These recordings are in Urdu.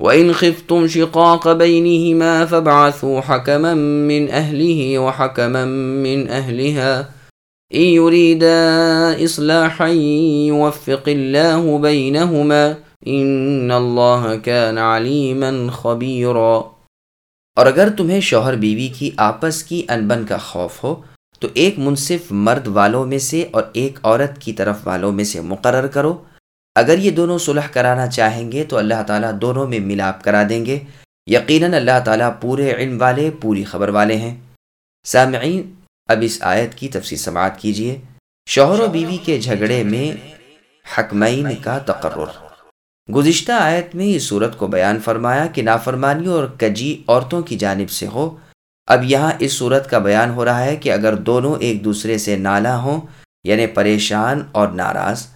وَإِنْ خِفْتُمْ شِقَاقَ بَيْنِهِمَا فَابْعَثُوا حَكَمًا مِّنْ أَهْلِهِ وَحَكَمًا مِّنْ أَهْلِهَا إِن يُرِيدَا إِصْلَاحًا يُوَفِّقِ اللَّهُ بَيْنَهُمَا إِنَّ اللَّهَ كَانَ عَلِيمًا خَبِيرًا۔ اور اگر تمہیں شوہر بیوی کی آپس کی انبن کا خوف ہو، تو ایک منصف مرد والوں میں سے اور ایک عورت کی طرف والوں میں سے مقرر کرو۔ اگر یہ دونوں صلح کرانا چاہیں گے تو اللہ تعالیٰ دونوں میں ملاپ کرا دیں گے۔ یقیناً اللہ تعالیٰ پورے علم والے، پوری خبر والے ہیں۔ سامعین، اب اس آیت کی تفصیل سماعت کیجیے شوہر و بیوی کے جھگڑے میں حکمین کا تقرر۔ گزشتہ آیت میں اس صورت کو بیان فرمایا کہ نافرمانی اور کجی عورتوں کی جانب سے ہو۔ اب یہاں اس صورت کا بیان ہو رہا ہے کہ اگر دونوں ایک دوسرے سے نالا ہوں یعنی پریشان اور ناراض،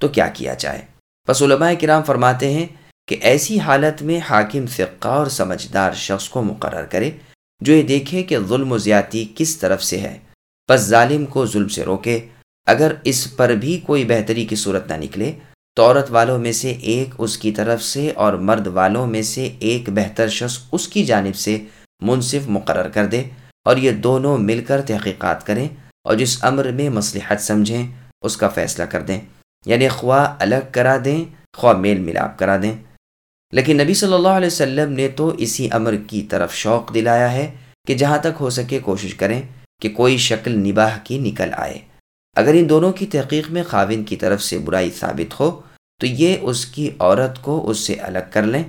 تو کیا کیا جائے؟ بس علماء کرام فرماتے ہیں کہ ایسی حالت میں حاکم فقہ اور سمجھدار شخص کو مقرر کرے جو یہ دیکھے کہ ظلم و زیادتی کس طرف سے ہے بس ظالم کو ظلم سے روکے۔ اگر اس پر بھی کوئی بہتری کی صورت نہ نکلے، تو عورت والوں میں سے ایک اس کی طرف سے اور مرد والوں میں سے ایک بہتر شخص اس کی جانب سے منصف مقرر کر دے اور یہ دونوں مل کر تحقیقات کریں اور جس امر میں مصلحت سمجھیں، اس کا فیصلہ کر دیں۔ یعنی خواہ الگ کرا دیں، خواہ میل ملاپ کرا دیں۔ لیکن نبی صلی اللہ علیہ وسلم نے تو اسی امر کی طرف شوق دلایا ہے کہ جہاں تک ہو سکے کوشش کریں کہ کوئی شکل نباہ کی نکل آئے۔ اگر ان دونوں کی تحقیق میں خاوند کی طرف سے برائی ثابت ہو، تو یہ اس کی عورت کو اس سے الگ کر لیں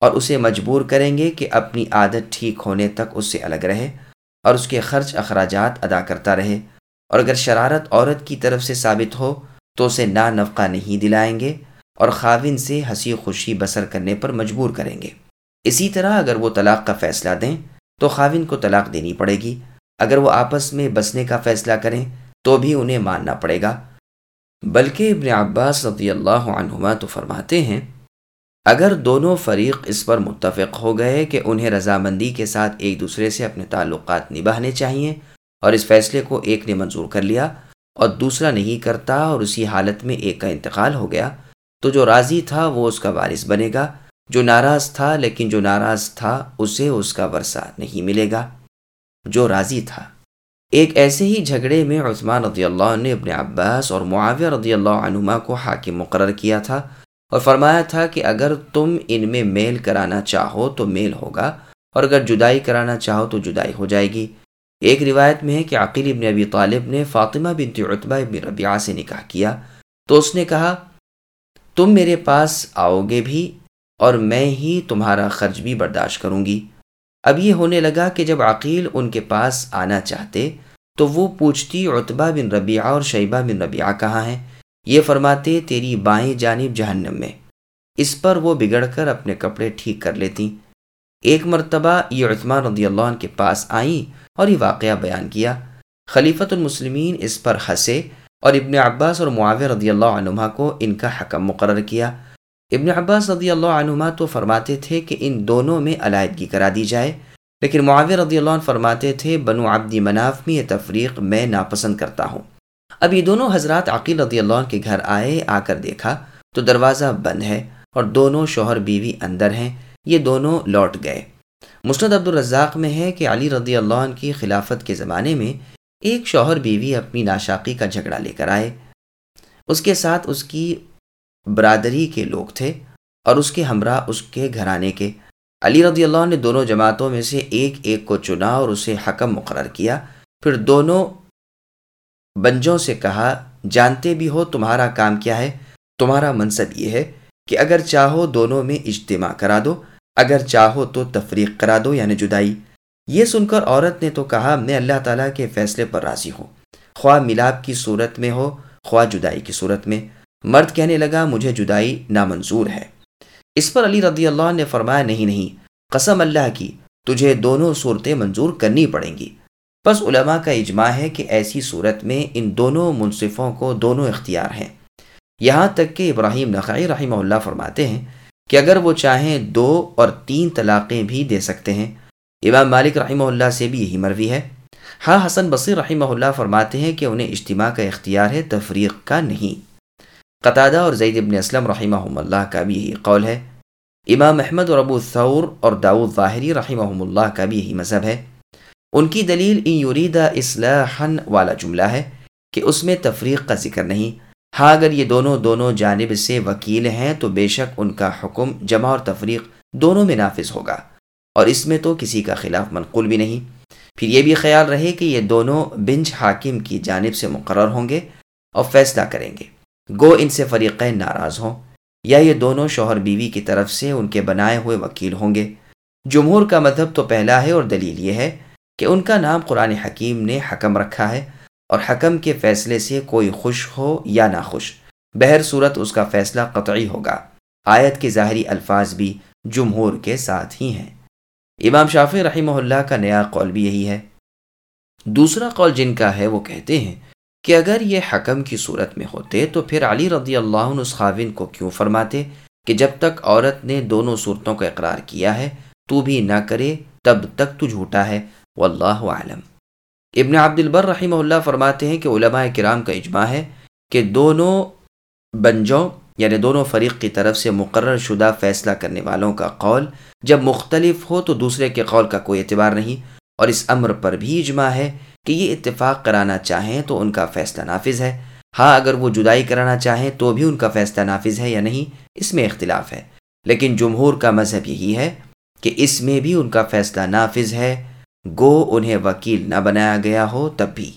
اور اسے مجبور کریں گے کہ اپنی عادت ٹھیک ہونے تک اس سے الگ رہے اور اس کے خرچ اخراجات ادا کرتا رہے۔ اور اگر شرارت عورت کی طرف سے ثابت ہو تو اسے نا نفقہ نہیں دلائیں گے اور خاوند سے ہنسی خوشی بسر کرنے پر مجبور کریں گے۔ اسی طرح اگر وہ طلاق کا فیصلہ دیں تو خاوند کو طلاق دینی پڑے گی۔ اگر وہ آپس میں بسنے کا فیصلہ کریں تو بھی انہیں ماننا پڑے گا۔ بلکہ ابن عباس رضی اللہ عنہما تو فرماتے ہیں، اگر دونوں فریق اس پر متفق ہو گئے کہ انہیں رضامندی کے ساتھ ایک دوسرے سے اپنے تعلقات نبھانے چاہیے اور اس فیصلے کو ایک نے منظور کر لیا اور دوسرا نہیں کرتا اور اسی حالت میں ایک کا انتقال ہو گیا، تو جو راضی تھا وہ اس کا وارث بنے گا۔ جو ناراض تھا لیکن جو ناراض تھا اسے اس کا ورثہ نہیں ملے گا۔ جو راضی تھا۔ ایک ایسے ہی جھگڑے میں عثمان رضی اللہ نے اپنے عباس اور معاویہ رضی اللہ عنما کو حاکم مقرر کیا تھا اور فرمایا تھا کہ اگر تم ان میں میل کرانا چاہو تو میل ہوگا اور اگر جدائی کرانا چاہو تو جدائی ہو جائے گی۔ ایک روایت میں ہے کہ عقیل ابن ابی طالب نے فاطمہ بنت عطبہ ابن ربیعہ سے نکاح کیا تو اس نے کہا، تم میرے پاس آؤ گے بھی اور میں ہی تمہارا خرچ بھی برداشت کروں گی اب یہ ہونے لگا کہ جب عقیل ان کے پاس آنا چاہتے تو وہ پوچھتی، عتبہ بن ربیعہ اور شیبہ بن ربیعہ کہاں ہیں؟ یہ فرماتے، تیری بائیں جانب جہنم میں۔ اس پر وہ بگڑ کر اپنے کپڑے ٹھیک کر لیتی۔ ایک مرتبہ یہ عثمان رضی اللہ عنہ کے پاس آئیں اور یہ واقعہ بیان کیا۔ خلیفۃ المسلمین اس پر ہنسے اور ابن عباس اور معاویہ رضی اللہ عنہ کو ان کا حکم مقرر کیا۔ ابن عباس رضی اللہ عنہ تو فرماتے تھے کہ ان دونوں میں علیحدگی کرا دی جائے، لیکن معاویہ رضی اللہ عنہ فرماتے تھے، بنو عبدی مناف میں یہ تفریق میں ناپسند کرتا ہوں۔ اب یہ دونوں حضرات عقیل رضی اللہ عنہ کے گھر آئے، آ کر دیکھا تو دروازہ بند ہے اور دونوں شوہر بیوی اندر ہیں، یہ دونوں لوٹ گئے۔ مسند عبد الرزاق میں ہے کہ علی رضی اللہ عنہ کی خلافت کے زمانے میں ایک شوہر بیوی اپنی ناشاقی کا جھگڑا لے کر آئے۔ اس کے ساتھ اس کی برادری کے لوگ تھے اور اس کے ہمراہ اس کے گھرانے کے۔ علی رضی اللہ عنہ نے دونوں جماعتوں میں سے ایک ایک کو چنا اور اسے حکم مقرر کیا۔ پھر دونوں بنجوں سے کہا، جانتے بھی ہو تمہارا کام کیا ہے؟ تمہارا منصب یہ ہے کہ اگر چاہو دونوں میں اجتماع کرا دو۔ اگر چاہو تو تفریق کرا دو یعنی جدائی۔ یہ سن کر عورت نے تو کہا، میں اللہ تعالیٰ کے فیصلے پر راضی ہوں۔ خواہ ملاپ کی صورت میں ہو، خواہ جدائی کی صورت میں۔ مرد کہنے لگا، مجھے جدائی نامنظور ہے۔ اس پر علی رضی اللہ نے فرمایا، نہیں نہیں، قسم اللہ کی، تجھے دونوں صورتیں منظور کرنی پڑیں گی۔ بس علماء کا اجماع ہے کہ ایسی صورت میں ان دونوں منصفوں کو دونوں اختیار ہیں۔ یہاں تک کہ ابراہیم نقائی رحمہ اللہ فرماتے ہیں کہ اگر وہ چاہیں دو اور تین طلاقیں بھی دے سکتے ہیں۔ امام مالک رحمہ اللہ سے بھی یہی مروی ہے۔ ہاں حسن بصیر رحمہ اللہ فرماتے ہیں کہ انہیں اجتماع کا اختیار ہے، تفریق کا نہیں۔ قطادہ اور زید ابن اسلم رحمہ اللہ کا بھی یہی قول ہے۔ امام احمد اور ابو ثور اور داود ظاہری رحمہ اللہ کا بھی یہی مذہب ہے۔ ان کی دلیل ان یریدا اصلاحن والا جملہ ہے کہ اس میں تفریق کا ذکر نہیں۔ ہاں اگر یہ دونوں دونوں جانب سے وکیل ہیں تو بے شک ان کا حکم جمع اور تفریق دونوں میں نافذ ہوگا۔ اور اس میں تو کسی کا خلاف منقول بھی نہیں۔ پھر یہ بھی خیال رہے کہ یہ دونوں بنچ حاکم کی جانب سے مقرر ہوں گے اور فیصلہ کریں گے۔ گو ان سے فریقین ناراض ہوں۔ یا یہ دونوں شوہر بیوی کی طرف سے ان کے بنائے ہوئے وکیل ہوں گے۔ جمہور کا مذہب تو پہلا ہے اور دلیل یہ ہے کہ ان کا نام قرآن حکیم نے حکم رکھا ہے۔ اور حکم کے فیصلے سے کوئی خوش ہو یا نہ خوش بہر صورت اس کا فیصلہ قطعی ہوگا۔ آیت کے ظاہری الفاظ بھی جمہور کے ساتھ ہی ہیں۔ امام شافی رحمہ اللہ کا نیا قول بھی یہی ہے۔ دوسرا قول جن کا ہے وہ کہتے ہیں کہ اگر یہ حکم کی صورت میں ہوتے تو پھر علی رضی اللہ عنہ اس خاون کو کیوں فرماتے کہ جب تک عورت نے دونوں صورتوں کا اقرار کیا ہے تو بھی نہ کرے تب تک تو جھوٹا ہے۔ واللہ عالم ابن عبد البر رحمہ اللہ فرماتے ہیں کہ علماء کرام کا اجماع ہے کہ دونوں بنجوں یعنی دونوں فریق کی طرف سے مقرر شدہ فیصلہ کرنے والوں کا قول جب مختلف ہو تو دوسرے کے قول کا کوئی اعتبار نہیں، اور اس امر پر بھی اجماع ہے کہ یہ اتفاق کرانا چاہیں تو ان کا فیصلہ نافذ ہے۔ ہاں اگر وہ جدائی کرانا چاہیں تو بھی ان کا فیصلہ نافذ ہے یا نہیں، اس میں اختلاف ہے۔ لیکن جمہور کا مذہب یہی ہے کہ اس میں بھی ان کا فیصلہ نافذ ہے۔ گو انہیں وکیل نہ بنایا گیا ہو تب بھی۔